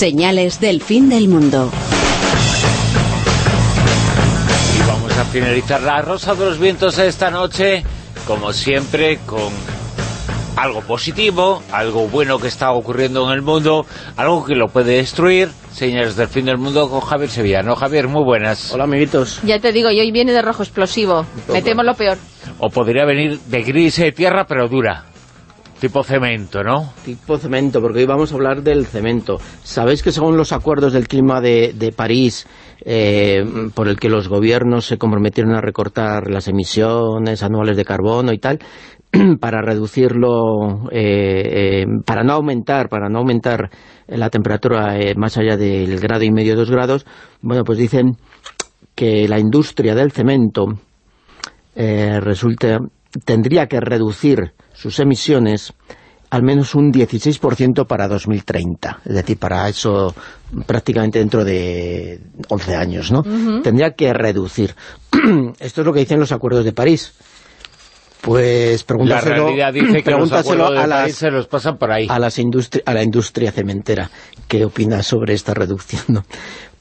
Señales del fin del mundo. Y vamos a finalizar la Rosa de los Vientos esta noche, como siempre, con algo positivo, algo bueno que está ocurriendo en el mundo, algo que lo puede destruir. Señales del fin del mundo con Javier Sevillano. Javier, muy buenas. Hola, amiguitos. Ya te digo, y hoy viene de rojo explosivo. Me temo lo peor. O podría venir de gris de tierra, pero dura. Tipo cemento, ¿no? Tipo cemento, porque hoy vamos a hablar del cemento. ¿Sabéis que según los acuerdos del clima de, París, eh, por el que los gobiernos se comprometieron a recortar las emisiones anuales de carbono y tal, para reducirlo, eh, eh, para no aumentar, para no aumentar la temperatura eh, más allá del grado y medio, dos grados, bueno, pues dicen que la industria del cemento resulta, tendría que reducir sus emisiones al menos un 16% para 2030. Es decir, para eso prácticamente dentro de 11 años, ¿no? Tendría que reducir. Esto es lo que dicen los acuerdos de París. Pues La pregúntaselo, realidad dice que los a las se los pasan por ahí. a, las industri- a la industria cementera qué opina sobre esta reducción ¿no?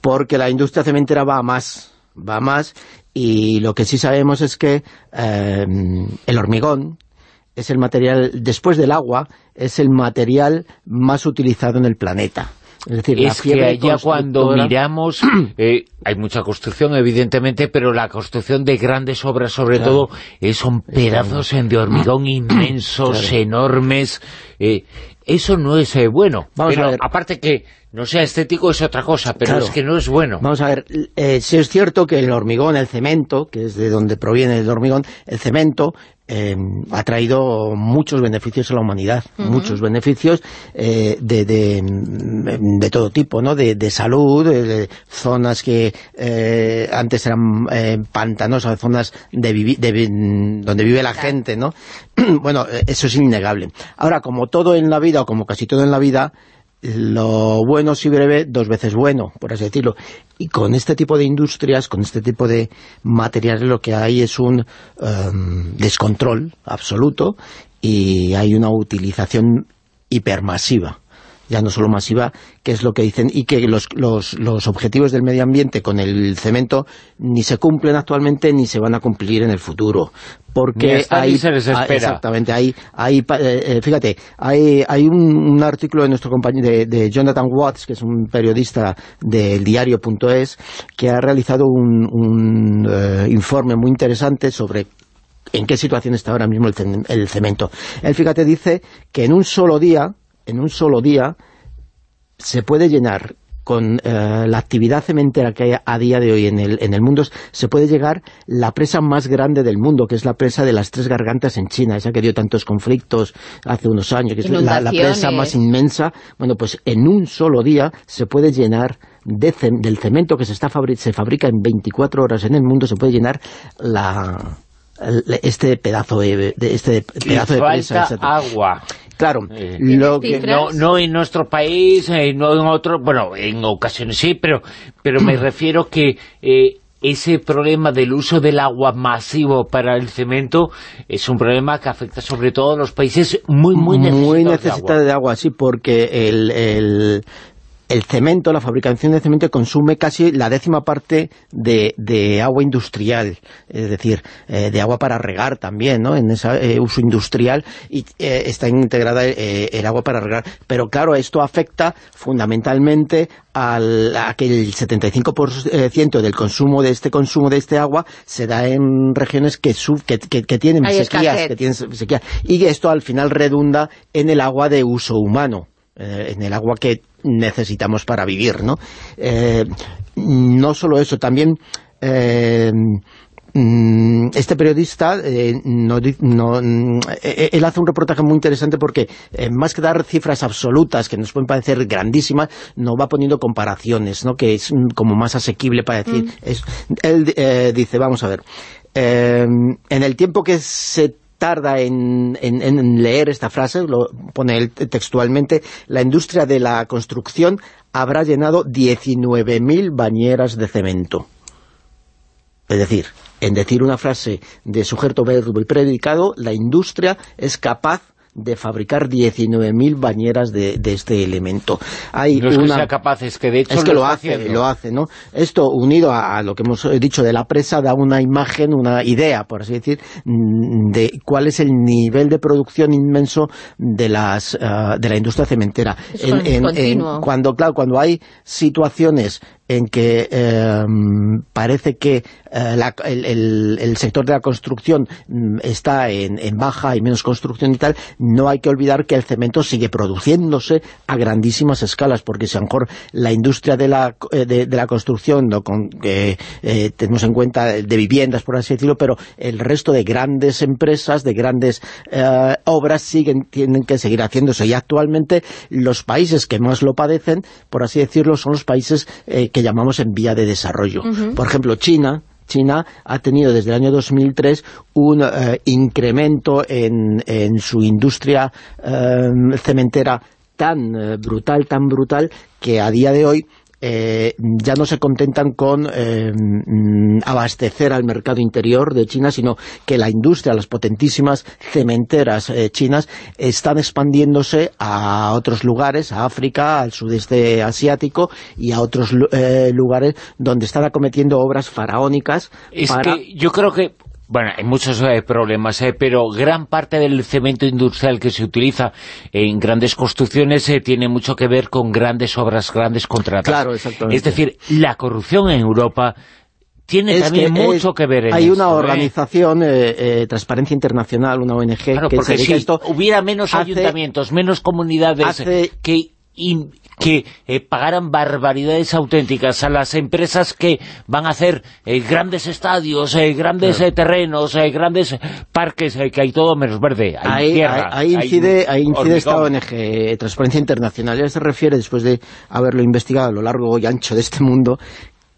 porque la industria cementera va a más va más y lo que sí sabemos es que eh, el hormigón es el material, después del agua, es el material más utilizado en el planeta. Es decir, la es que fiebre allá cuando miramos, eh, hay mucha construcción evidentemente, pero la construcción de grandes obras sobre Claro. todo eh, son pedazos de hormigón inmensos, Claro. enormes, eh, eso no es eh, bueno. Vamos pero a ver. aparte que no sea estético es otra cosa, pero Claro. es que no es bueno. Vamos a ver, eh, si es cierto que el hormigón, el cemento, que es de donde proviene el hormigón, el cemento eh, ha traído muchos beneficios a la humanidad, muchos beneficios eh, de, de, de todo tipo, ¿no? De, de salud, de, zonas que eh, antes eran eh, pantanosas, zonas de, vivi- de donde vive la gente, ¿no? bueno, eso es innegable. Ahora, como todo en la vida, o como casi todo en la vida, lo bueno si breve, dos veces bueno, por así decirlo. Y con este tipo de industrias, con este tipo de materiales, lo que hay es un em, descontrol absoluto y hay una utilización hipermasiva ya no solo masiva, que es lo que dicen, y que los, los, los objetivos del medio ambiente con el cemento ni se cumplen actualmente ni se van a cumplir en el futuro. Porque hay, se les ah, espera. exactamente, hay, hay eh, eh, fíjate, hay, hay un, un artículo de nuestro compañero, de, de Jonathan Watts, que es un periodista del diario.es, que ha realizado un, un eh, informe muy interesante sobre en qué situación está ahora mismo el, el cemento. Él, fíjate, dice que en un solo día, en un solo día, se puede llenar con eh, la actividad cementera que hay a día de hoy en el, en el mundo, se puede llegar la presa más grande del mundo, que es la presa de las tres gargantas en China, esa que dio tantos conflictos hace unos años, que es la, la presa más inmensa. Bueno, pues en un solo día se puede llenar de del cemento que se, está fabri- se fabrica en 24 horas en el mundo, se puede llenar la este pedazo de, este Y pedazo de presa. falta agua. Claro, Eh, lo ¿Tienes que... No, no en nuestro país, eh, no en otro, bueno, en ocasiones sí, pero, pero me refiero que eh, ese problema del uso del agua masivo para el cemento es un problema que afecta sobre todo a los países muy, muy necesitados de necesitada agua. de agua, sí, porque el, el, el cemento, la fabricación de cemento consume casi la décima parte de, de agua industrial, es decir, eh, de agua para regar también, ¿no? En ese uso industrial y eh, está integrada eh, el agua para regar. Pero claro, esto afecta fundamentalmente al, a que el 75% del consumo de este consumo de este agua se da en regiones que, suf- que, que, que tienen sequías, que tienen sequía. Y esto al final redunda en el agua de uso humano, eh, en el agua que necesitamos para vivir, ¿no? Eh, no solo eso, también... eh, mm, este periodista eh, no, di- no, mm, él hace un reportaje muy interesante porque eh, más que dar cifras absolutas que nos pueden parecer grandísimas no va poniendo comparaciones ¿no? que es mm, como más asequible para decir es- él eh, dice vamos a ver en el tiempo que se tarda en, en- en leer esta frase, lo pone él textualmente, la industria de la construcción habrá llenado 19.000 bañeras de cemento. Es decir, en decir una frase de sujeto, verbo y predicado, la industria es capaz de fabricar 19.000 bañeras de, este elemento. Hay no es que sea capaz, es que de hecho es que lo, hace, lo hace, ¿no? Esto unido a, lo que hemos dicho de la presa da una imagen, una idea, por así decir, de cuál es el nivel de producción inmenso de las ah, de la industria cementera. cuando claro, cuando hay situaciones en que em, parece que eh, el, sector de la construcción mm, está en, baja, y menos construcción y tal, no hay que olvidar que el cemento sigue produciéndose a grandísimas escalas, porque si a lo mejor la industria de la, eh, construcción, eh, tenemos en cuenta de viviendas, por así decirlo, pero el resto de grandes empresas, de grandes obras, siguen tienen que seguir haciéndose. Y actualmente los países que más lo padecen, por así decirlo, son los países que llamamos en vía de desarrollo. Por ejemplo, China, China ha tenido desde el año 2003 un eh, incremento en, su industria eh, cementera tan eh, brutal, tan brutal, que a día de hoy eh, ya no se contentan con eh, mm, abastecer al mercado interior de China, sino que la industria, las potentísimas cementeras eh, chinas, están expandiéndose a otros lugares, a África, al sudeste asiático y a otros lugares donde están acometiendo obras faraónicas. Es que yo creo que bueno, hay muchos eh, problemas, eh, pero gran parte del cemento industrial que se utiliza en grandes construcciones eh, tiene mucho que ver con grandes obras, grandes contratos. Claro, exactamente. Es decir, la corrupción en Europa tiene también mucho que ver en Hay una organización, Transparencia Internacional, una ONG, que porque si esto hubiera menos ayuntamientos, menos comunidades que que eh, pagaran barbaridades auténticas a las empresas que van a hacer eh, grandes estadios, eh, grandes terrenos, grandes parques, que hay todo menos verde, hay tierra. Ahí incide, incide esta ONG, Transparencia Internacional, ya se refiere, después de haberlo investigado a lo largo y ancho de este mundo,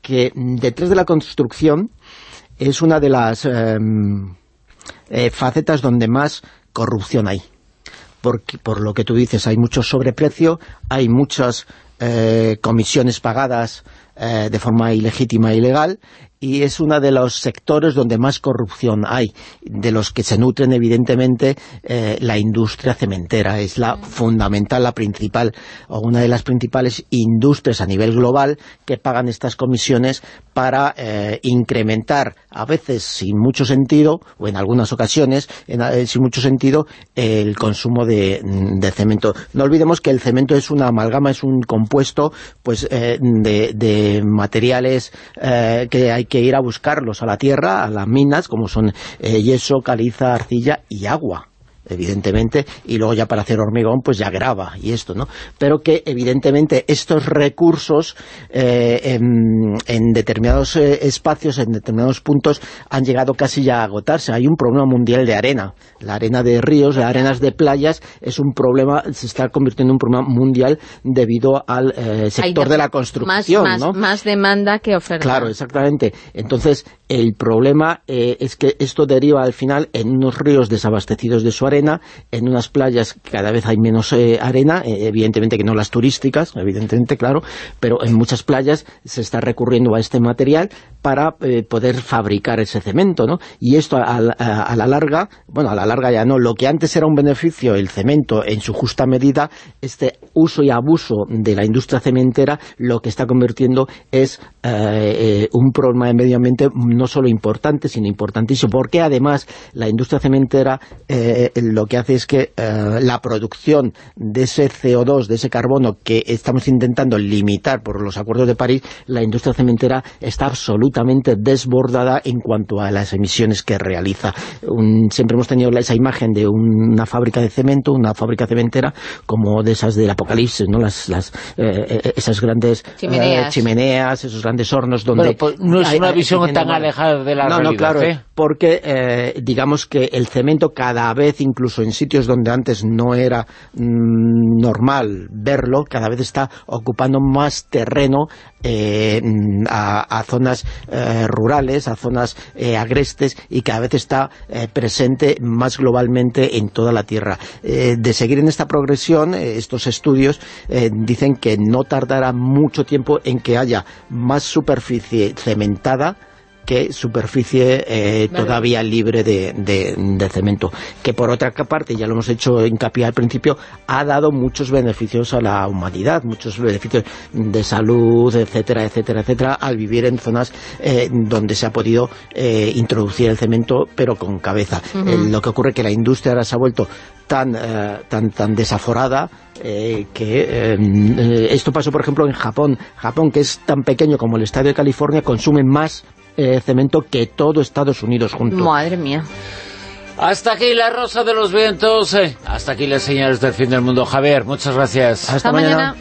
que detrás de la construcción es una de las em, facetas donde más corrupción hay porque por lo que tú dices hay mucho sobreprecio, hay muchas eh, comisiones pagadas eh, de forma ilegítima e ilegal y es uno de los sectores donde más corrupción hay, de los que se nutren evidentemente eh, la industria cementera. Es la fundamental, la principal, o una de las principales industrias a nivel global que pagan estas comisiones para eh, incrementar, a veces sin mucho sentido, o en algunas ocasiones, eh, sin mucho sentido, el consumo de, cemento. No olvidemos que el cemento es una amalgama, es un compuesto pues de, de, materiales que hay que ir a buscarlos a la tierra, a las minas, como son eh, yeso, caliza, arcilla y agua evidentemente, y luego ya para hacer hormigón, pues ya grava y esto, ¿no? Pero que evidentemente estos recursos eh, en, determinados eh, espacios, en determinados puntos, han llegado casi ya a agotarse. Hay un problema mundial de arena. La arena de ríos, las arenas de playas, es un problema, se está convirtiendo en un problema mundial debido al eh, sector de la construcción, más, más demanda que oferta. Claro, exactamente. Entonces, el problema es que esto deriva al final en unos ríos desabastecidos de su arena, en unas playas cada vez hay menos eh, arena, eh, evidentemente que no las turísticas, evidentemente, claro, pero en muchas playas se está recurriendo a este material para eh, poder fabricar ese cemento, ¿no? Y esto a, la larga, bueno, a la larga ya no, lo que antes era un beneficio, el cemento, en su justa medida, este uso y abuso de la industria cementera, lo que está convirtiendo es un problema de medio ambiente no solo importante, sino importantísimo, porque además la industria cementera lo que hace es que eh, la producción de ese CO2, de ese carbono que estamos intentando limitar por los acuerdos de París, la industria cementera está absolutamente desbordada en cuanto a las emisiones que realiza. siempre hemos tenido esa imagen de una fábrica de cemento, una fábrica cementera, como de esas del apocalipsis, ¿no? Las, las eh, eh, esas grandes chimeneas. esos grandes hornos donde... Pues no es una visión tan alejada de la realidad, no, claro, porque digamos que el cemento cada vez incluso en sitios donde antes no era mm, normal verlo, cada vez está ocupando más terreno eh, a, zonas eh, rurales, a zonas eh, agrestes y cada vez está presente más globalmente en toda la Tierra. de seguir en esta progresión, estos estudios dicen que no tardará mucho tiempo en que haya más superficie cementada que superficie eh, todavía libre de, de, cemento. Que por otra parte, ya lo hemos hecho hincapié al principio, ha dado muchos beneficios a la humanidad, muchos beneficios de salud, etcétera, etcétera, etcétera, al vivir en zonas eh, donde se ha podido eh, introducir el cemento, pero con cabeza. lo que ocurre es que la industria ahora se ha vuelto tan, tan, tan desaforada que esto pasó, por ejemplo, en Japón. Japón, que es tan pequeño como el estado de California, consume más eh, cemento que todo Estados Unidos junto. Madre mía. Hasta aquí la rosa de los vientos. Eh. Hasta aquí las señales del fin del mundo. Javier, muchas gracias. Hasta, mañana.